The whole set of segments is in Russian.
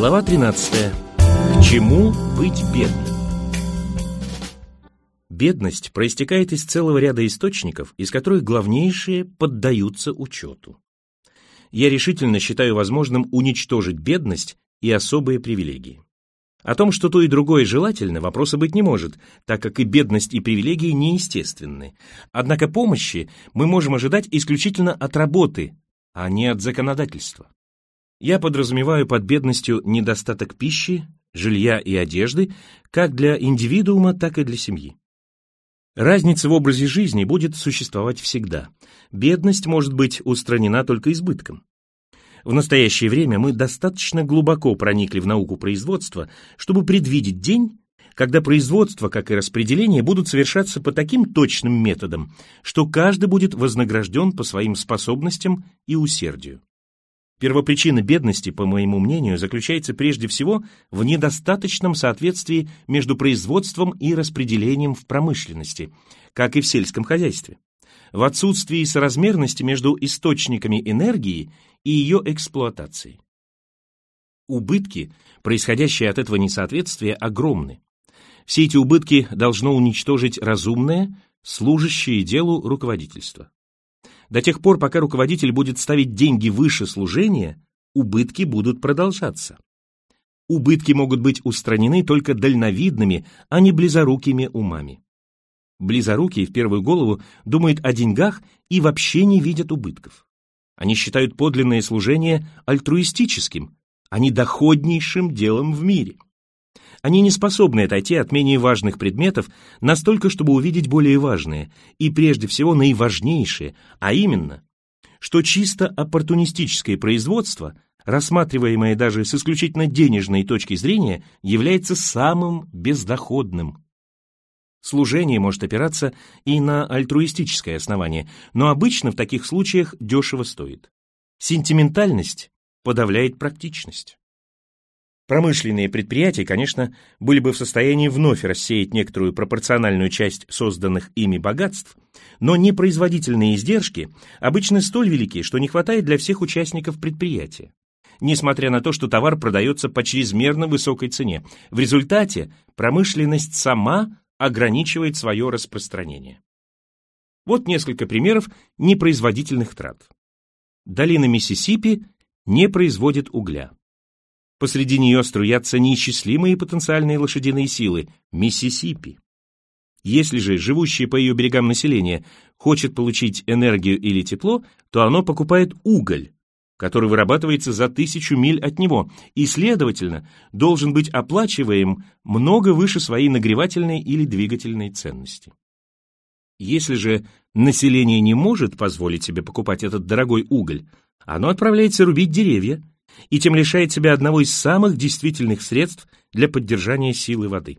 Глава 13. К чему быть бедным? Бедность проистекает из целого ряда источников, из которых главнейшие поддаются учету. Я решительно считаю возможным уничтожить бедность и особые привилегии. О том, что то и другое желательно, вопроса быть не может, так как и бедность, и привилегии неестественны. Однако помощи мы можем ожидать исключительно от работы, а не от законодательства. Я подразумеваю под бедностью недостаток пищи, жилья и одежды как для индивидуума, так и для семьи. Разница в образе жизни будет существовать всегда. Бедность может быть устранена только избытком. В настоящее время мы достаточно глубоко проникли в науку производства, чтобы предвидеть день, когда производство, как и распределение, будут совершаться по таким точным методам, что каждый будет вознагражден по своим способностям и усердию. Первопричина бедности, по моему мнению, заключается прежде всего в недостаточном соответствии между производством и распределением в промышленности, как и в сельском хозяйстве, в отсутствии соразмерности между источниками энергии и ее эксплуатацией. Убытки, происходящие от этого несоответствия, огромны. Все эти убытки должно уничтожить разумное, служащее делу руководительство. До тех пор, пока руководитель будет ставить деньги выше служения, убытки будут продолжаться. Убытки могут быть устранены только дальновидными, а не близорукими умами. Близорукие в первую голову думают о деньгах и вообще не видят убытков. Они считают подлинное служение альтруистическим, а не доходнейшим делом в мире. Они не способны отойти от менее важных предметов настолько, чтобы увидеть более важные, и прежде всего наиважнейшие, а именно, что чисто оппортунистическое производство, рассматриваемое даже с исключительно денежной точки зрения, является самым бездоходным. Служение может опираться и на альтруистическое основание, но обычно в таких случаях дешево стоит. Сентиментальность подавляет практичность. Промышленные предприятия, конечно, были бы в состоянии вновь рассеять некоторую пропорциональную часть созданных ими богатств, но непроизводительные издержки обычно столь велики, что не хватает для всех участников предприятия. Несмотря на то, что товар продается по чрезмерно высокой цене, в результате промышленность сама ограничивает свое распространение. Вот несколько примеров непроизводительных трат. Долина Миссисипи не производит угля. Посреди нее струятся неисчислимые потенциальные лошадиные силы – Миссисипи. Если же живущее по ее берегам население хочет получить энергию или тепло, то оно покупает уголь, который вырабатывается за тысячу миль от него, и, следовательно, должен быть оплачиваем много выше своей нагревательной или двигательной ценности. Если же население не может позволить себе покупать этот дорогой уголь, оно отправляется рубить деревья, и тем лишает себя одного из самых действительных средств для поддержания силы воды.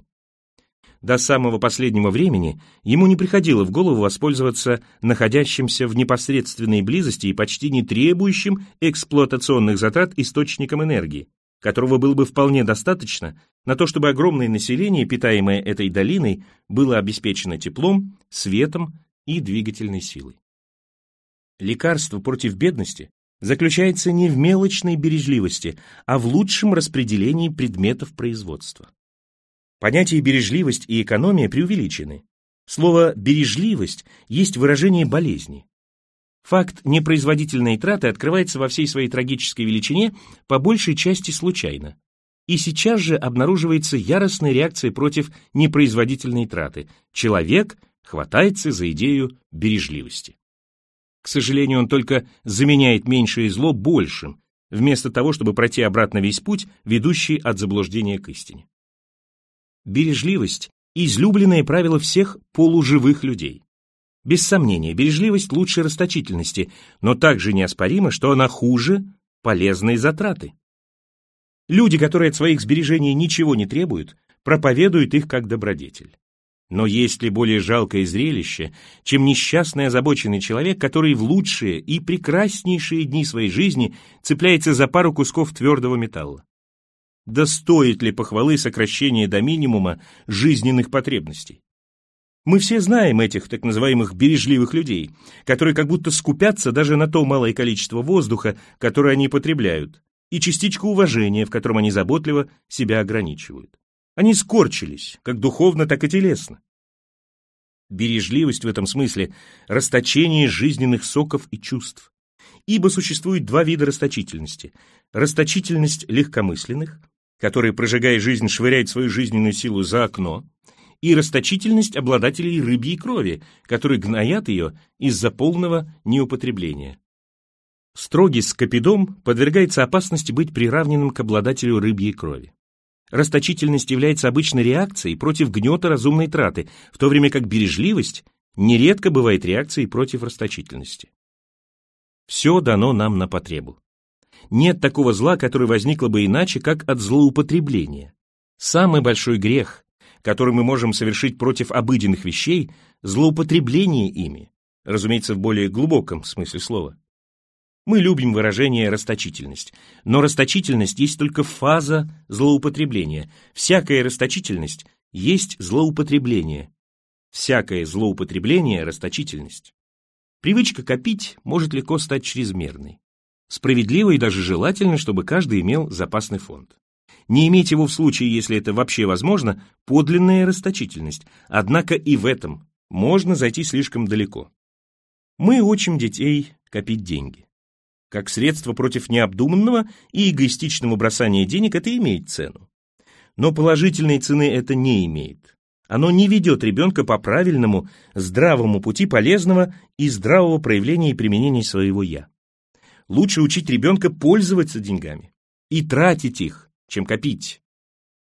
До самого последнего времени ему не приходило в голову воспользоваться находящимся в непосредственной близости и почти не требующим эксплуатационных затрат источником энергии, которого было бы вполне достаточно на то, чтобы огромное население, питаемое этой долиной, было обеспечено теплом, светом и двигательной силой. Лекарство против бедности заключается не в мелочной бережливости, а в лучшем распределении предметов производства. Понятия бережливость и экономия преувеличены. Слово «бережливость» есть выражение болезни. Факт непроизводительной траты открывается во всей своей трагической величине по большей части случайно. И сейчас же обнаруживается яростная реакция против непроизводительной траты. Человек хватается за идею бережливости. К сожалению, он только заменяет меньшее зло большим, вместо того, чтобы пройти обратно весь путь, ведущий от заблуждения к истине. Бережливость – излюбленное правило всех полуживых людей. Без сомнения, бережливость лучше расточительности, но также неоспоримо, что она хуже полезной затраты. Люди, которые от своих сбережений ничего не требуют, проповедуют их как добродетель. Но есть ли более жалкое зрелище, чем несчастный озабоченный человек, который в лучшие и прекраснейшие дни своей жизни цепляется за пару кусков твердого металла? Да стоит ли похвалы сокращения до минимума жизненных потребностей? Мы все знаем этих так называемых бережливых людей, которые как будто скупятся даже на то малое количество воздуха, которое они потребляют, и частичку уважения, в котором они заботливо себя ограничивают. Они скорчились, как духовно, так и телесно. Бережливость в этом смысле – расточение жизненных соков и чувств. Ибо существует два вида расточительности. Расточительность легкомысленных, которые, прожигая жизнь, швыряют свою жизненную силу за окно, и расточительность обладателей рыбьей крови, которые гноят ее из-за полного неупотребления. Строгий скопидом подвергается опасности быть приравненным к обладателю рыбьей крови. Расточительность является обычной реакцией против гнета разумной траты, в то время как бережливость нередко бывает реакцией против расточительности. Все дано нам на потребу. Нет такого зла, которое возникло бы иначе, как от злоупотребления. Самый большой грех, который мы можем совершить против обыденных вещей, злоупотребление ими, разумеется, в более глубоком смысле слова. Мы любим выражение «расточительность», но расточительность есть только фаза злоупотребления. Всякая расточительность есть злоупотребление. Всякое злоупотребление – расточительность. Привычка копить может легко стать чрезмерной. Справедливо и даже желательно, чтобы каждый имел запасный фонд. Не иметь его в случае, если это вообще возможно, подлинная расточительность. Однако и в этом можно зайти слишком далеко. Мы учим детей копить деньги. Как средство против необдуманного и эгоистичного бросания денег это имеет цену. Но положительной цены это не имеет. Оно не ведет ребенка по правильному, здравому пути полезного и здравого проявления и применения своего «я». Лучше учить ребенка пользоваться деньгами и тратить их, чем копить.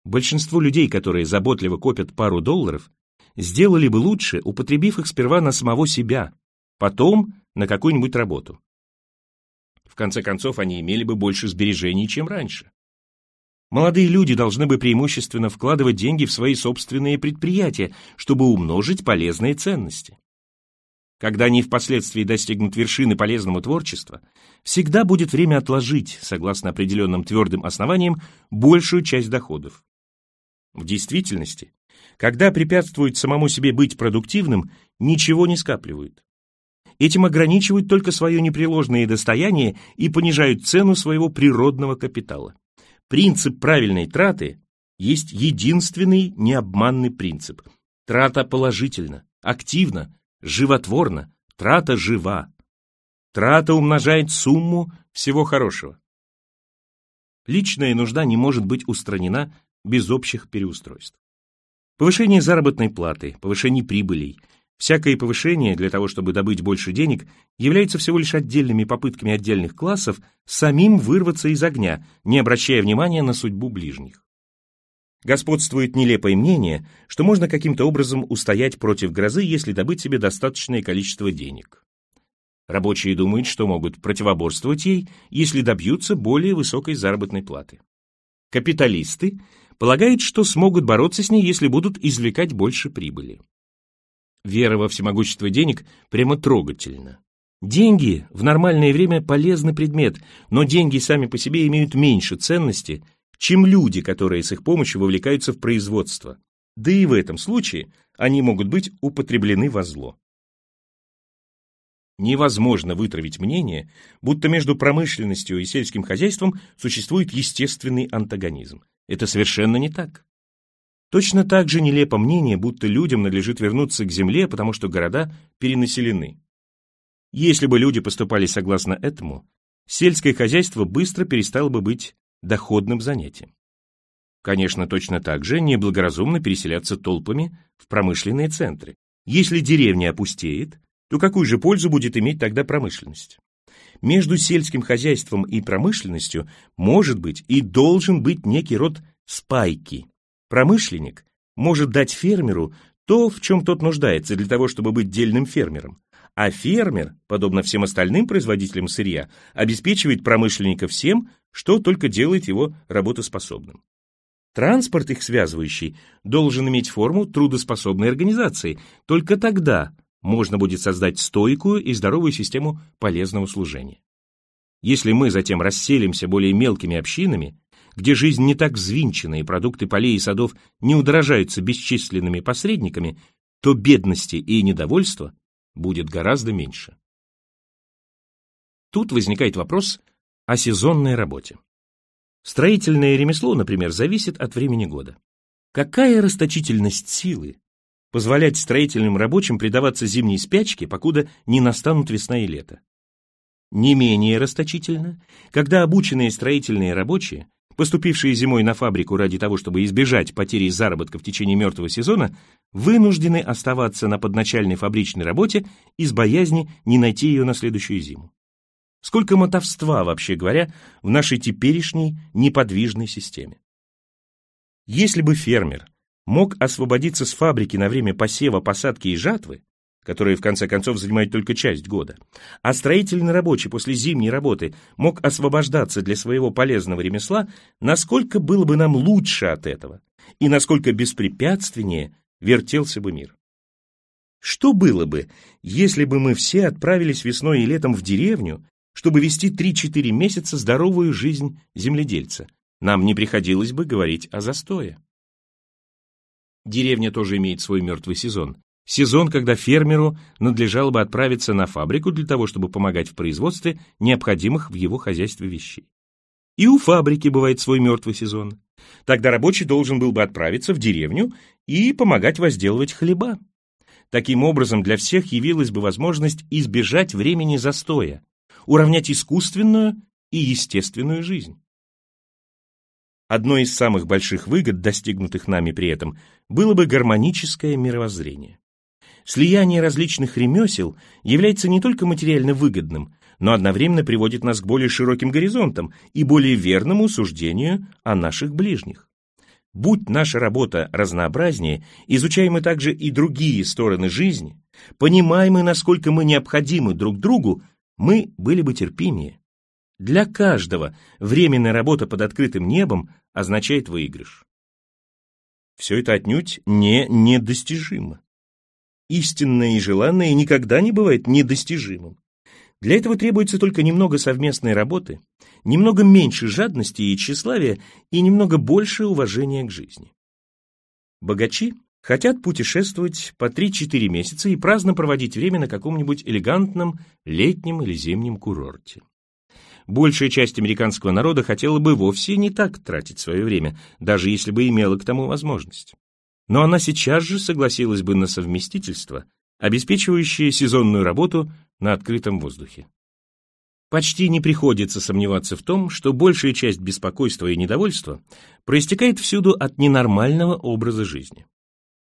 Большинство людей, которые заботливо копят пару долларов, сделали бы лучше, употребив их сперва на самого себя, потом на какую-нибудь работу. В конце концов, они имели бы больше сбережений, чем раньше. Молодые люди должны бы преимущественно вкладывать деньги в свои собственные предприятия, чтобы умножить полезные ценности. Когда они впоследствии достигнут вершины полезного творчества, всегда будет время отложить, согласно определенным твердым основаниям, большую часть доходов. В действительности, когда препятствуют самому себе быть продуктивным, ничего не скапливают. Этим ограничивают только свое непреложное достояние и понижают цену своего природного капитала. Принцип правильной траты есть единственный необманный принцип. Трата положительна, активна, животворна, трата жива. Трата умножает сумму всего хорошего. Личная нужда не может быть устранена без общих переустройств. Повышение заработной платы, повышение прибылей, Всякое повышение для того, чтобы добыть больше денег, является всего лишь отдельными попытками отдельных классов самим вырваться из огня, не обращая внимания на судьбу ближних. Господствует нелепое мнение, что можно каким-то образом устоять против грозы, если добыть себе достаточное количество денег. Рабочие думают, что могут противоборствовать ей, если добьются более высокой заработной платы. Капиталисты полагают, что смогут бороться с ней, если будут извлекать больше прибыли. Вера во всемогущество денег прямо трогательна. Деньги в нормальное время полезный предмет, но деньги сами по себе имеют меньше ценности, чем люди, которые с их помощью вовлекаются в производство. Да и в этом случае они могут быть употреблены во зло. Невозможно вытравить мнение, будто между промышленностью и сельским хозяйством существует естественный антагонизм. Это совершенно не так. Точно так же нелепо мнение, будто людям надлежит вернуться к земле, потому что города перенаселены. Если бы люди поступали согласно этому, сельское хозяйство быстро перестало бы быть доходным занятием. Конечно, точно так же неблагоразумно переселяться толпами в промышленные центры. Если деревня опустеет, то какую же пользу будет иметь тогда промышленность? Между сельским хозяйством и промышленностью может быть и должен быть некий род спайки, Промышленник может дать фермеру то, в чем тот нуждается для того, чтобы быть дельным фермером. А фермер, подобно всем остальным производителям сырья, обеспечивает промышленника всем, что только делает его работоспособным. Транспорт их связывающий должен иметь форму трудоспособной организации. Только тогда можно будет создать стойкую и здоровую систему полезного служения. Если мы затем расселимся более мелкими общинами, где жизнь не так взвинчена и продукты полей и садов не удорожаются бесчисленными посредниками, то бедности и недовольства будет гораздо меньше. Тут возникает вопрос о сезонной работе. Строительное ремесло, например, зависит от времени года. Какая расточительность силы позволять строительным рабочим предаваться зимней спячке, покуда не настанут весна и лето? Не менее расточительно, когда обученные строительные рабочие, поступившие зимой на фабрику ради того, чтобы избежать потери заработка в течение мертвого сезона, вынуждены оставаться на подначальной фабричной работе из боязни не найти ее на следующую зиму. Сколько мотовства, вообще говоря, в нашей теперешней неподвижной системе. Если бы фермер мог освободиться с фабрики на время посева, посадки и жатвы, которые в конце концов занимают только часть года, а строительный рабочий после зимней работы мог освобождаться для своего полезного ремесла, насколько было бы нам лучше от этого и насколько беспрепятственнее вертелся бы мир. Что было бы, если бы мы все отправились весной и летом в деревню чтобы вести 3-4 месяца здоровую жизнь земледельца. Нам не приходилось бы говорить о застое. Деревня тоже имеет свой мертвый сезон. Сезон, когда фермеру надлежало бы отправиться на фабрику для того, чтобы помогать в производстве необходимых в его хозяйстве вещей. И у фабрики бывает свой мертвый сезон. Тогда рабочий должен был бы отправиться в деревню и помогать возделывать хлеба. Таким образом, для всех явилась бы возможность избежать времени застоя, уравнять искусственную и естественную жизнь. Одной из самых больших выгод, достигнутых нами при этом, было бы гармоническое мировоззрение. Слияние различных ремесел является не только материально выгодным, но одновременно приводит нас к более широким горизонтам и более верному суждению о наших ближних. Будь наша работа разнообразнее, изучаем мы также и другие стороны жизни, понимаем мы, насколько мы необходимы друг другу, мы были бы терпимее. Для каждого временная работа под открытым небом означает выигрыш. Все это отнюдь не недостижимо. Истинное и желанное никогда не бывает недостижимым. Для этого требуется только немного совместной работы, немного меньше жадности и тщеславия и немного больше уважения к жизни. Богачи хотят путешествовать по 3-4 месяца и праздно проводить время на каком-нибудь элегантном летнем или зимнем курорте. Большая часть американского народа хотела бы вовсе не так тратить свое время, даже если бы имела к тому возможность. Но она сейчас же согласилась бы на совместительство, обеспечивающее сезонную работу на открытом воздухе. Почти не приходится сомневаться в том, что большая часть беспокойства и недовольства проистекает всюду от ненормального образа жизни.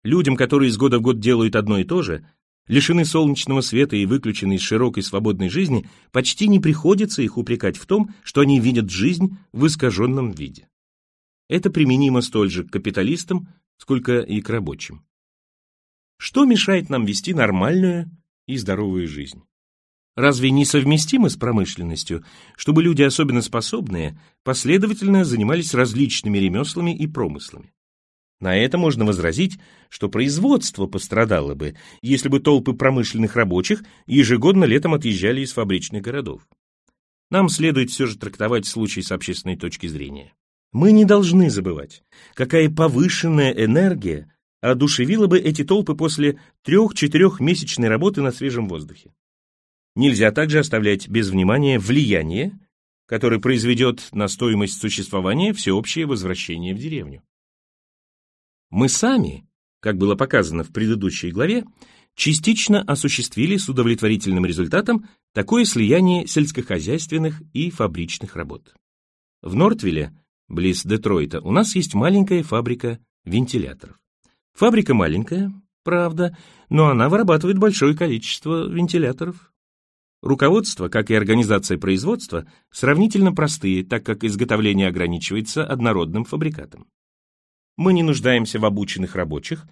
Людям, которые из года в год делают одно и то же, лишены солнечного света и выключены из широкой свободной жизни, почти не приходится их упрекать в том, что они видят жизнь в искаженном виде. Это применимо столь же к капиталистам, сколько и к рабочим. Что мешает нам вести нормальную и здоровую жизнь? Разве не совместимо с промышленностью, чтобы люди, особенно способные, последовательно занимались различными ремеслами и промыслами? На это можно возразить, что производство пострадало бы, если бы толпы промышленных рабочих ежегодно летом отъезжали из фабричных городов. Нам следует все же трактовать случай с общественной точки зрения. Мы не должны забывать, какая повышенная энергия одушевила бы эти толпы после трех-четырехмесячной работы на свежем воздухе. Нельзя также оставлять без внимания влияние, которое произведет на стоимость существования всеобщее возвращение в деревню. Мы сами, как было показано в предыдущей главе, частично осуществили с удовлетворительным результатом такое слияние сельскохозяйственных и фабричных работ. В Нортвилле, близ Детройта, у нас есть маленькая фабрика вентиляторов. Фабрика маленькая, правда, но она вырабатывает большое количество вентиляторов. Руководство, как и организация производства, сравнительно простые, так как изготовление ограничивается однородным фабрикатом. Мы не нуждаемся в обученных рабочих,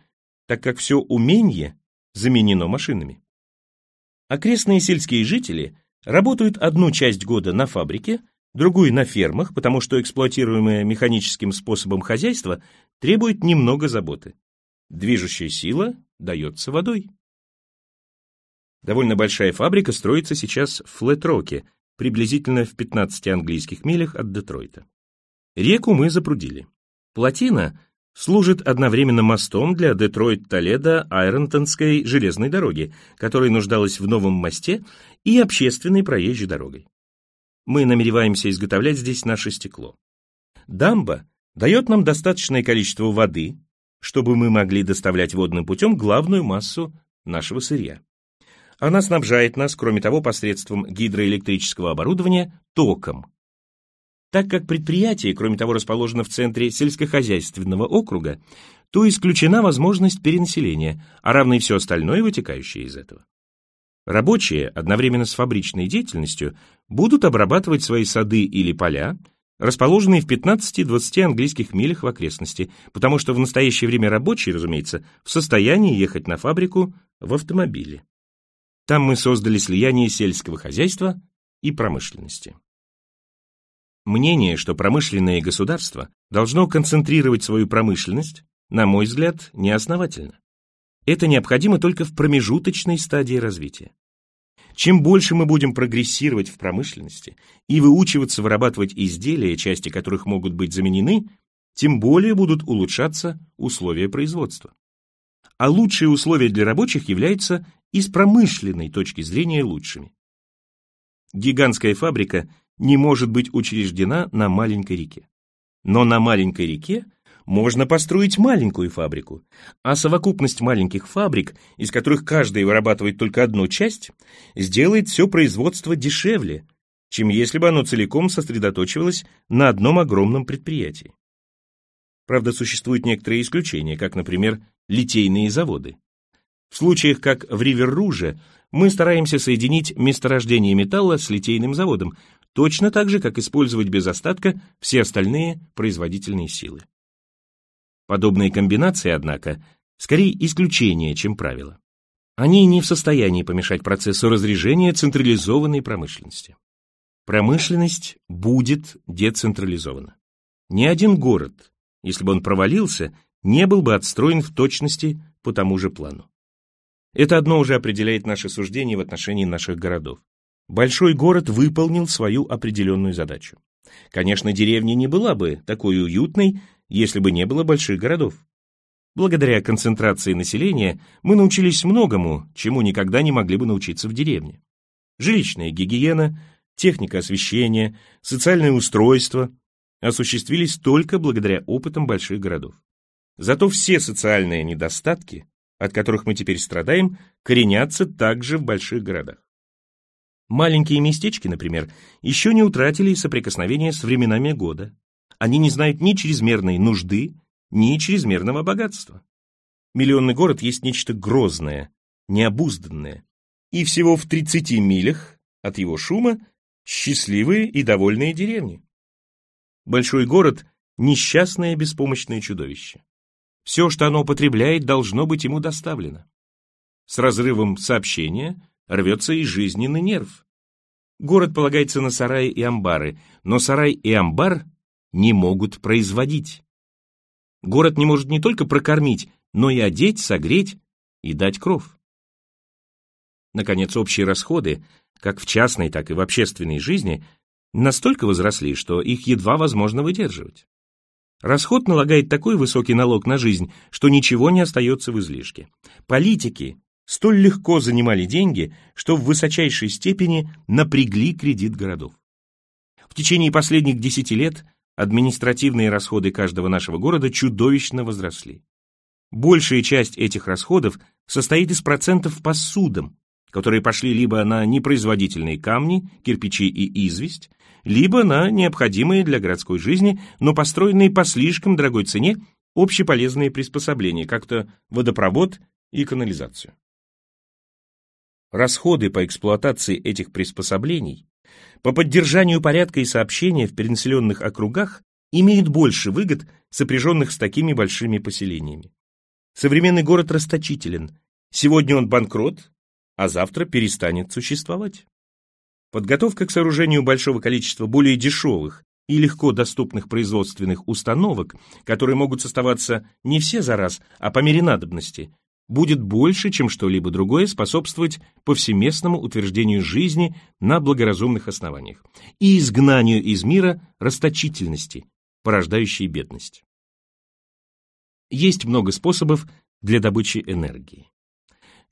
так как все умение заменено машинами. Окрестные сельские жители работают одну часть года на фабрике, другую на фермах, потому что эксплуатируемое механическим способом хозяйство требует немного заботы. Движущая сила дается водой. Довольно большая фабрика строится сейчас в Флет-Роке, приблизительно в 15 английских милях от Детройта. Реку мы запрудили. Плотина служит одновременно мостом для Детройт-Толедо-Айронтонской железной дороги, которая нуждалась в новом мосте и общественной проезжей дорогой. Мы намереваемся изготовлять здесь наше стекло. дамба дает нам достаточное количество воды, чтобы мы могли доставлять водным путем главную массу нашего сырья. Она снабжает нас, кроме того, посредством гидроэлектрического оборудования, током. Так как предприятие, кроме того, расположено в центре сельскохозяйственного округа, то исключена возможность перенаселения, а равно и все остальное, вытекающее из этого. Рабочие, одновременно с фабричной деятельностью, будут обрабатывать свои сады или поля, расположенные в 15-20 английских милях в окрестности, потому что в настоящее время рабочие, разумеется, в состоянии ехать на фабрику в автомобиле. Там мы создали слияние сельского хозяйства и промышленности. Мнение, что промышленное государство должно концентрировать свою промышленность, на мой взгляд, неосновательно. Это необходимо только в промежуточной стадии развития. Чем больше мы будем прогрессировать в промышленности и выучиваться вырабатывать изделия, части которых могут быть заменены, тем более будут улучшаться условия производства. А лучшие условия для рабочих являются и с промышленной точки зрения лучшими. Гигантская фабрика не может быть учреждена на маленькой реке. Но на маленькой реке можно построить маленькую фабрику, а совокупность маленьких фабрик, из которых каждая вырабатывает только одну часть, сделает все производство дешевле, чем если бы оно целиком сосредоточивалось на одном огромном предприятии. Правда, существуют некоторые исключения, как, например, литейные заводы. В случаях, как в Ривер-Руже, мы стараемся соединить месторождение металла с литейным заводом, точно так же, как использовать без остатка все остальные производительные силы. Подобные комбинации, однако, скорее исключение, чем правило. Они не в состоянии помешать процессу разрежения централизованной промышленности. Промышленность будет децентрализована. Ни один город, если бы он провалился, не был бы отстроен в точности по тому же плану. Это одно уже определяет наше суждение в отношении наших городов. Большой город выполнил свою определенную задачу. Конечно, деревня не была бы такой уютной, если бы не было больших городов. Благодаря концентрации населения мы научились многому, чему никогда не могли бы научиться в деревне. Жилищная гигиена, техника освещения, социальное устройство осуществились только благодаря опытам больших городов. Зато все социальные недостатки, от которых мы теперь страдаем, коренятся также в больших городах. Маленькие местечки, например, еще не утратили соприкосновения с временами года. Они не знают ни чрезмерной нужды, ни чрезмерного богатства. Миллионный город есть нечто грозное, необузданное. И всего в 30 милях от его шума счастливые и довольные деревни. Большой город – несчастное беспомощное чудовище. Все, что оно употребляет, должно быть ему доставлено. С разрывом сообщения рвется и жизненный нерв. Город полагается на сараи и амбары, но сарай и амбар не могут производить. Город не может не только прокормить, но и одеть, согреть и дать кров. Наконец, общие расходы, как в частной, так и в общественной жизни, настолько возросли, что их едва возможно выдерживать. Расход налагает такой высокий налог на жизнь, что ничего не остается в излишке. Политики столь легко занимали деньги, что в высочайшей степени напрягли кредит городов. В течение последних десяти лет административные расходы каждого нашего города чудовищно возросли. Большая часть этих расходов состоит из процентов по судам, которые пошли либо на непроизводительные камни, кирпичи и известь, либо на необходимые для городской жизни, но построенные по слишком дорогой цене общеполезные приспособления, как-то водопровод и канализацию. Расходы по эксплуатации этих приспособлений по поддержанию порядка и сообщения в перенаселенных округах имеют больше выгод, сопряженных с такими большими поселениями. Современный город расточителен. Сегодня он банкрот, а завтра перестанет существовать. Подготовка к сооружению большого количества более дешевых и легко доступных производственных установок, которые могут составаться не все за раз, а по мере надобности, будет больше, чем что-либо другое способствовать повсеместному утверждению жизни на благоразумных основаниях и изгнанию из мира расточительности, порождающей бедность. Есть много способов для добычи энергии.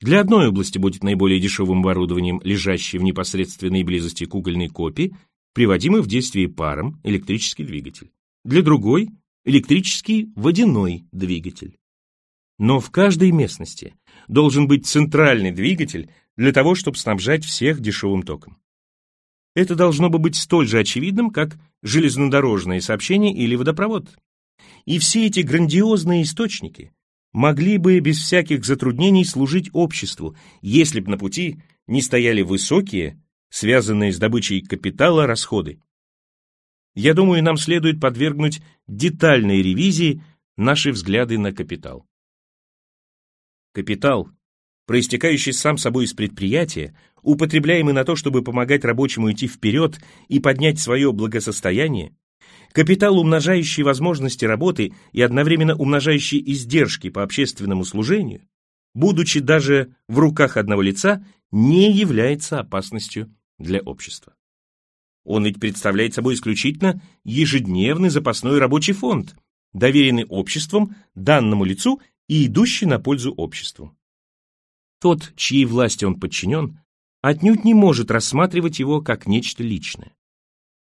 Для одной области будет наиболее дешевым оборудованием, лежащее в непосредственной близости к угольной копии, приводимый в действие паром электрический двигатель. для другой – электрический водяной двигатель. Но в каждой местности должен быть центральный двигатель для того, чтобы снабжать всех дешевым током. Это должно бы быть столь же очевидным, как железнодорожное сообщение или водопровод. И все эти грандиозные источники могли бы без всяких затруднений служить обществу, если бы на пути не стояли высокие, связанные с добычей капитала, расходы. Я думаю, нам следует подвергнуть детальной ревизии наши взгляды на капитал. Капитал, проистекающий сам собой из предприятия, употребляемый на то, чтобы помогать рабочему идти вперед и поднять свое благосостояние, капитал, умножающий возможности работы и одновременно умножающий издержки по общественному служению, будучи даже в руках одного лица, не является опасностью для общества. Он ведь представляет собой исключительно ежедневный запасной рабочий фонд, доверенный обществом данному лицу и идущий на пользу обществу. Тот, чьей власти он подчинен, отнюдь не может рассматривать его как нечто личное.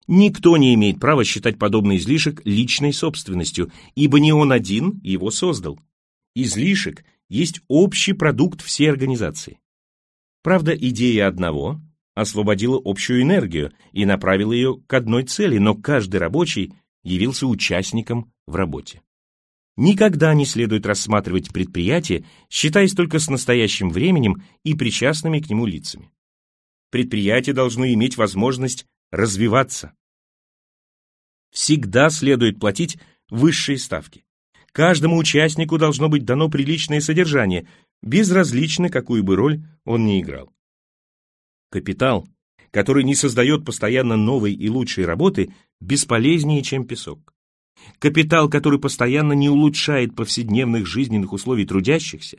Никто не имеет права считать подобный излишек личной собственностью, ибо не он один его создал. Излишек есть общий продукт всей организации. Правда, идея одного освободила общую энергию и направила ее к одной цели, но каждый рабочий явился участником в работе. Никогда не следует рассматривать предприятие, считаясь только с настоящим временем и причастными к нему лицами. Предприятие должно иметь возможность развиваться. Всегда следует платить высшие ставки. Каждому участнику должно быть дано приличное содержание, безразлично, какую бы роль он ни играл. Капитал, который не создает постоянно новой и лучшей работы, бесполезнее, чем песок. Капитал, который постоянно не улучшает повседневных жизненных условий трудящихся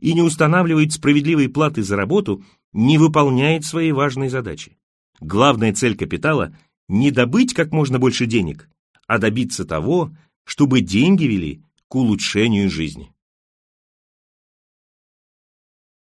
и не устанавливает справедливой платы за работу, не выполняет своей важной задачи. Главная цель капитала – не добыть как можно больше денег, а добиться того, чтобы деньги вели к улучшению жизни.